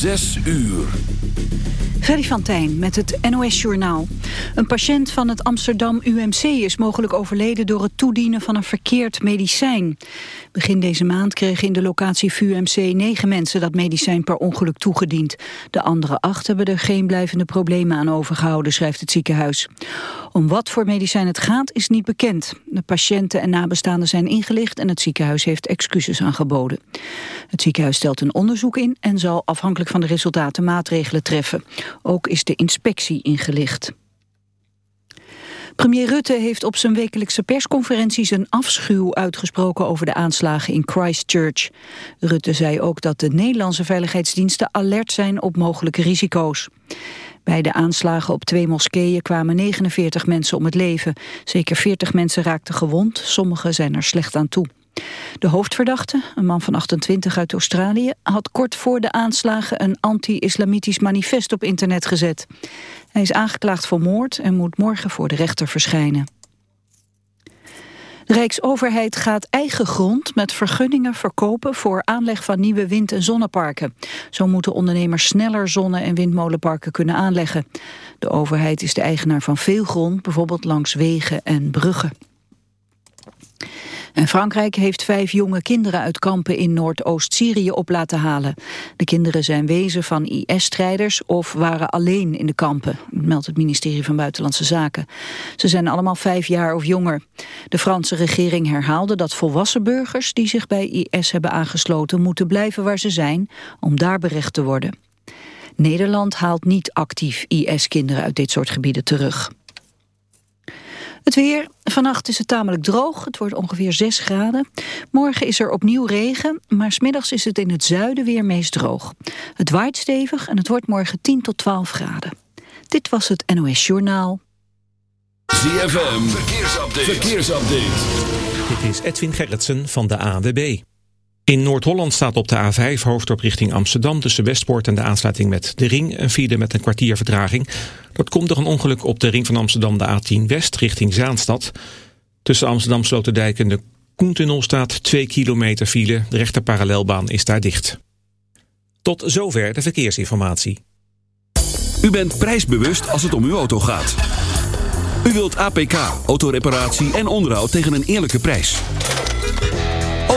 Zes uur. Freddy van Tijn met het NOS-journaal. Een patiënt van het Amsterdam UMC is mogelijk overleden... door het toedienen van een verkeerd medicijn. Begin deze maand kregen in de locatie VUMC negen mensen... dat medicijn per ongeluk toegediend. De andere acht hebben er geen blijvende problemen aan overgehouden... schrijft het ziekenhuis. Om wat voor medicijn het gaat is niet bekend. De patiënten en nabestaanden zijn ingelicht... en het ziekenhuis heeft excuses aangeboden. Het ziekenhuis stelt een onderzoek in... en zal afhankelijk van de resultaten maatregelen treffen. Ook is de inspectie ingelicht. Premier Rutte heeft op zijn wekelijkse persconferentie zijn afschuw uitgesproken over de aanslagen in Christchurch. Rutte zei ook dat de Nederlandse veiligheidsdiensten alert zijn op mogelijke risico's. Bij de aanslagen op twee moskeeën kwamen 49 mensen om het leven. Zeker 40 mensen raakten gewond, sommigen zijn er slecht aan toe. De hoofdverdachte, een man van 28 uit Australië... had kort voor de aanslagen een anti-islamitisch manifest op internet gezet. Hij is aangeklaagd voor moord en moet morgen voor de rechter verschijnen. De Rijksoverheid gaat eigen grond met vergunningen verkopen voor aanleg van nieuwe wind- en zonneparken. Zo moeten ondernemers sneller zonne- en windmolenparken kunnen aanleggen. De overheid is de eigenaar van veel grond, bijvoorbeeld langs wegen en bruggen. En Frankrijk heeft vijf jonge kinderen uit kampen in Noordoost-Syrië op laten halen. De kinderen zijn wezen van IS-strijders of waren alleen in de kampen, meldt het ministerie van Buitenlandse Zaken. Ze zijn allemaal vijf jaar of jonger. De Franse regering herhaalde dat volwassen burgers die zich bij IS hebben aangesloten moeten blijven waar ze zijn om daar berecht te worden. Nederland haalt niet actief IS-kinderen uit dit soort gebieden terug. Het weer. Vannacht is het tamelijk droog. Het wordt ongeveer 6 graden. Morgen is er opnieuw regen, maar smiddags is het in het zuiden weer meest droog. Het waait stevig en het wordt morgen 10 tot 12 graden. Dit was het NOS Journaal. ZFM. Verkeersupdate. Verkeersupdate. Dit is Edwin Gerritsen van de ANWB. In Noord-Holland staat op de A5 hoofddorp richting Amsterdam... tussen Westpoort en de aansluiting met de Ring... een vierde met een kwartier vertraging. Dat komt door een ongeluk op de Ring van Amsterdam... de A10 West richting Zaanstad. Tussen Amsterdam Sloterdijk en de Koentunnel staat 2 kilometer file. De rechter parallelbaan is daar dicht. Tot zover de verkeersinformatie. U bent prijsbewust als het om uw auto gaat. U wilt APK, autoreparatie en onderhoud tegen een eerlijke prijs.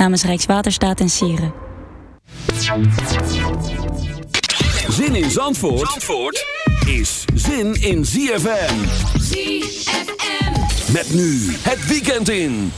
Namens Rijkswaterstaat en Sieren. Zin in Zandvoort, Zandvoort is zin in ZFM. ZFM. Met nu het weekend in.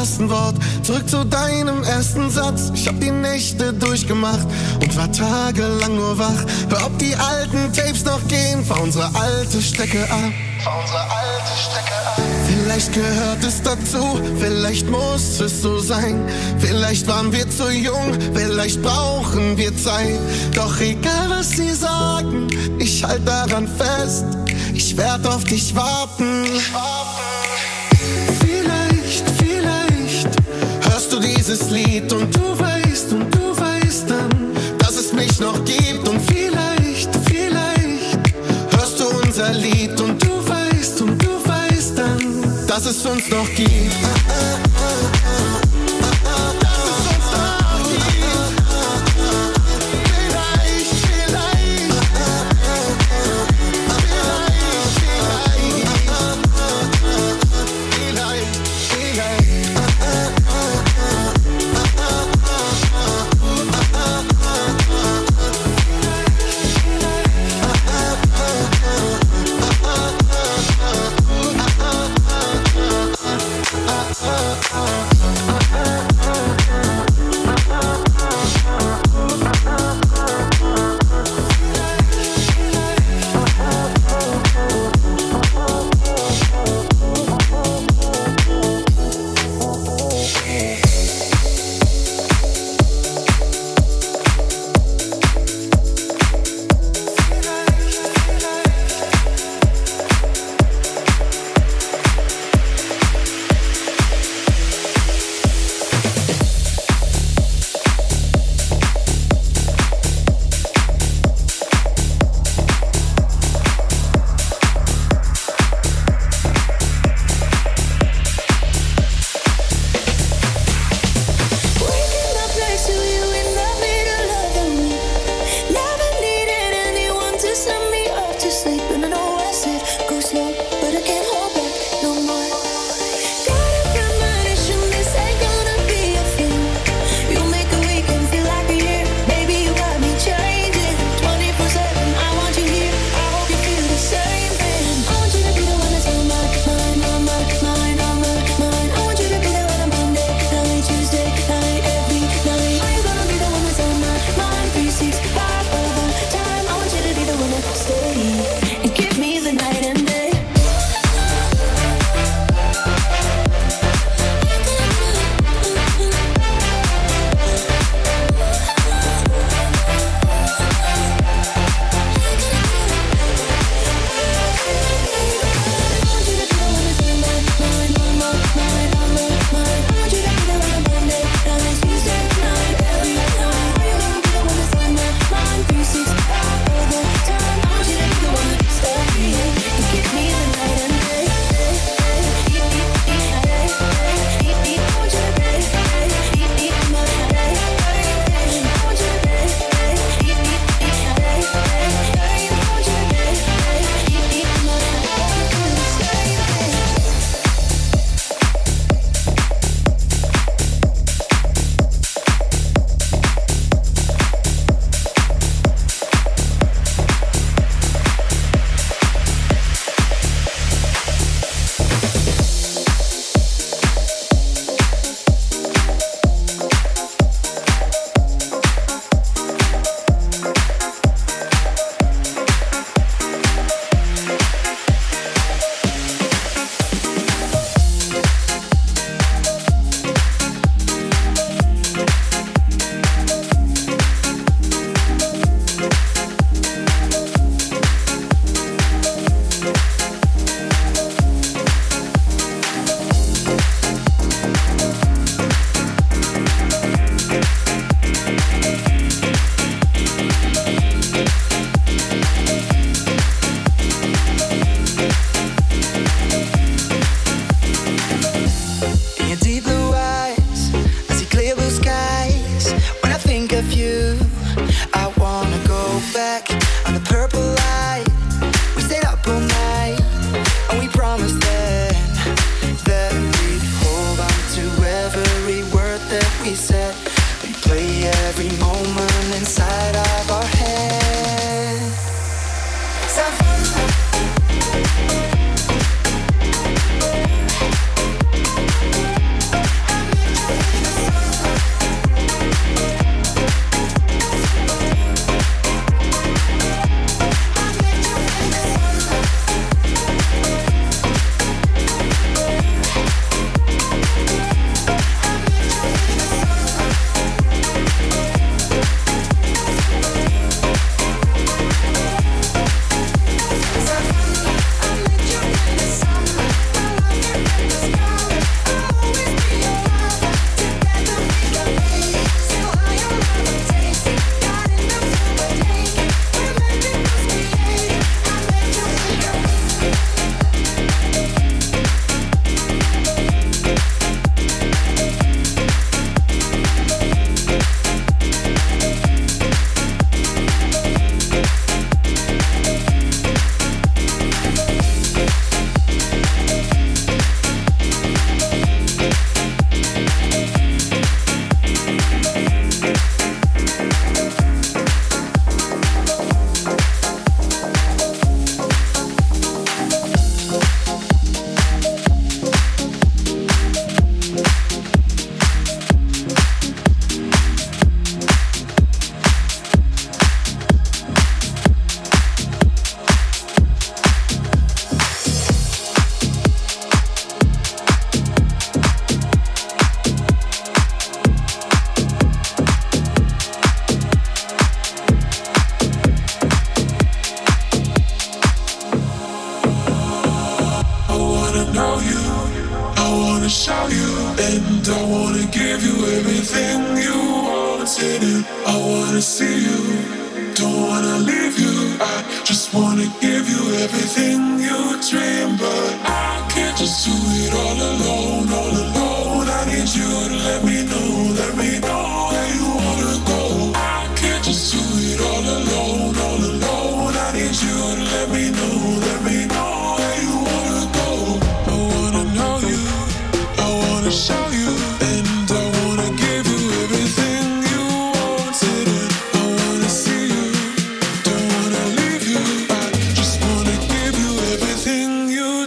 ersten Wort, zurück zu deinem ersten Satz. Ich hab die Nächte durchgemacht und war tagelang nur wach. Hör, ob die alten Tapes noch gehen, fahr unsere alte Strecke ab. Fahr unsere alte Strecke ab. Vielleicht gehört es dazu, vielleicht muss es so sein. Vielleicht waren wir zu jung, vielleicht brauchen wir Zeit. Doch egal was sie sagen, ich halt daran fest. Ich werd auf dich warten. Ich warten. unser und du weißt und du weißt dann, dass es uns noch gibt.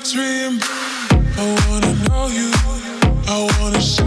dream. I wanna know you. I wanna.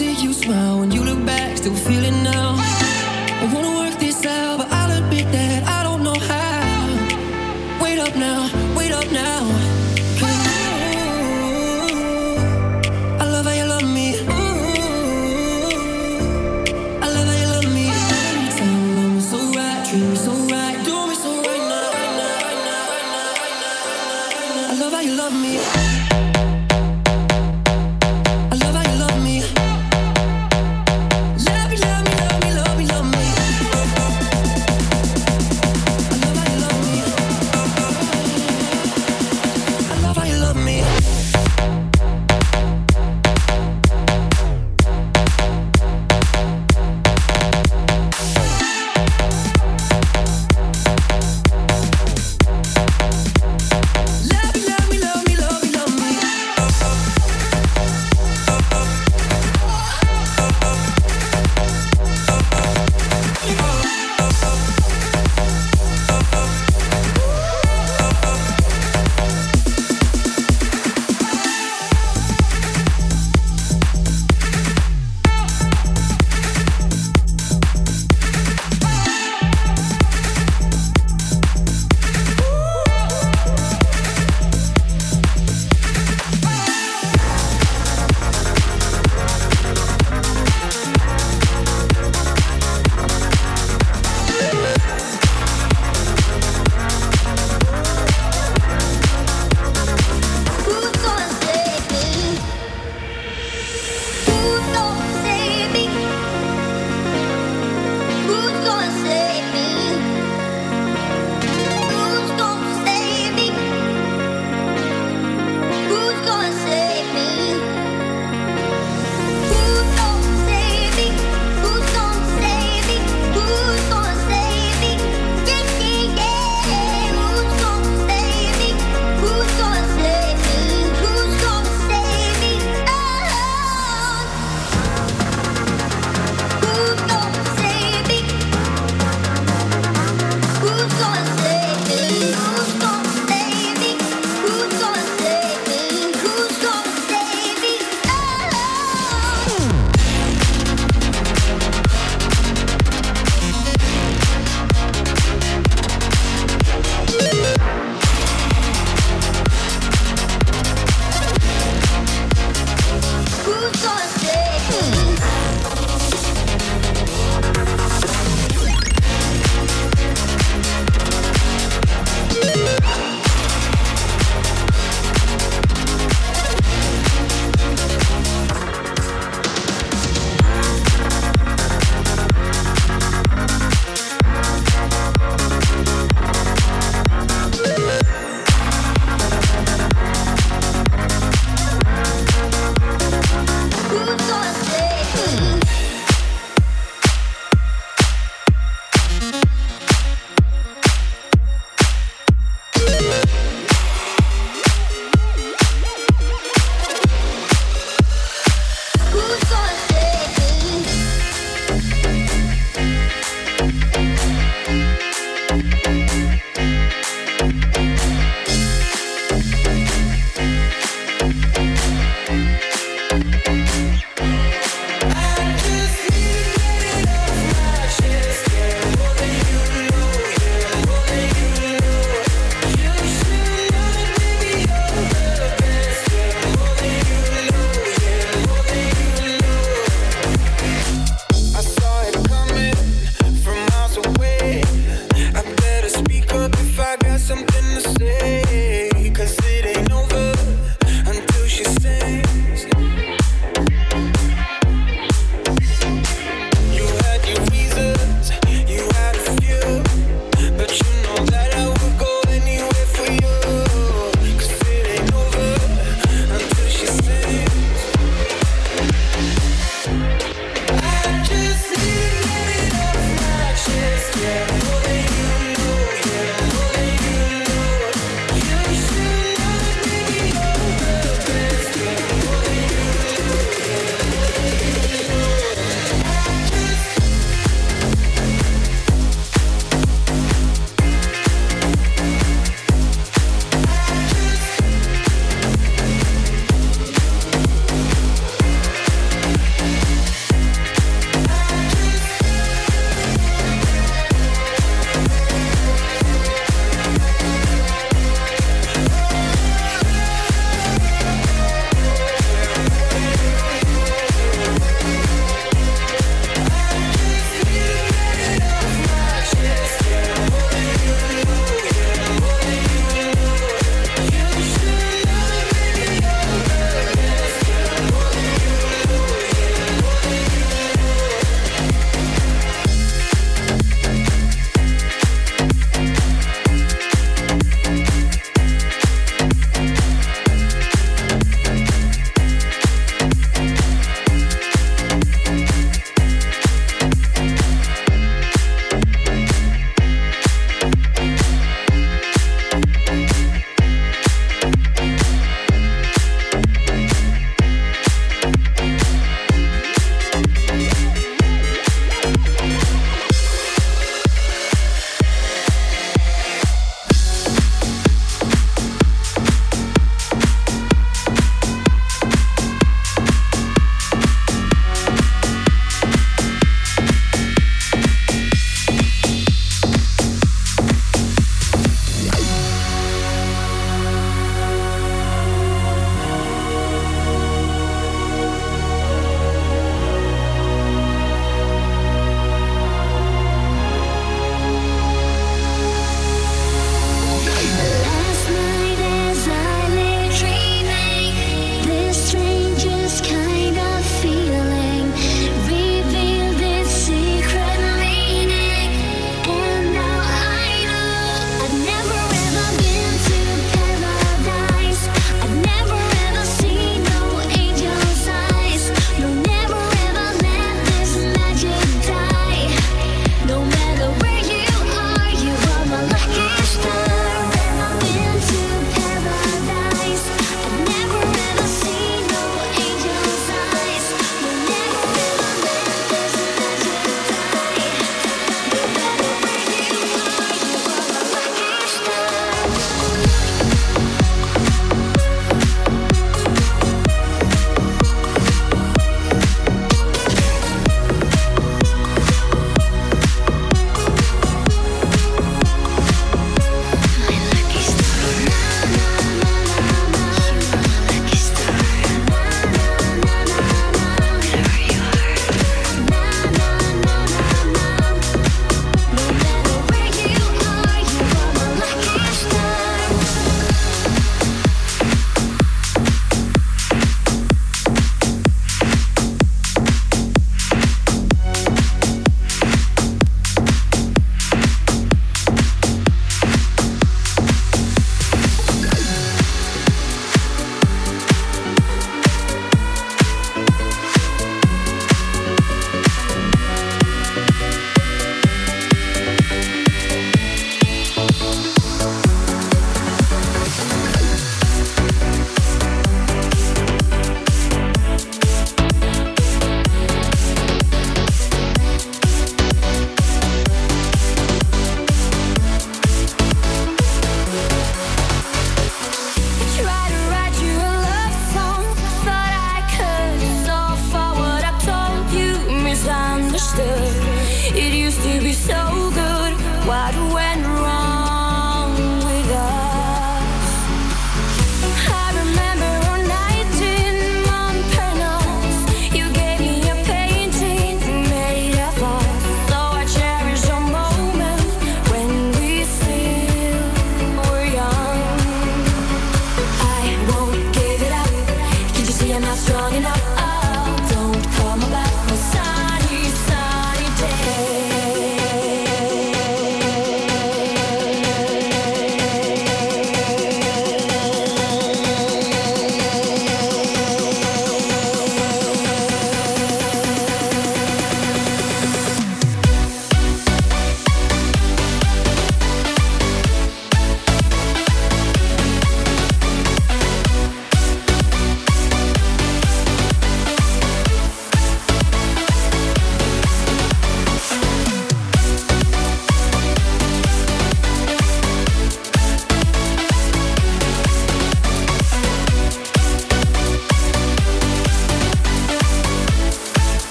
see you smile when you look back, still feeling now. I wanna